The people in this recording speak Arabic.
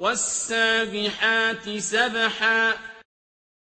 وَالسَّابِحَاتِ سَبْحًا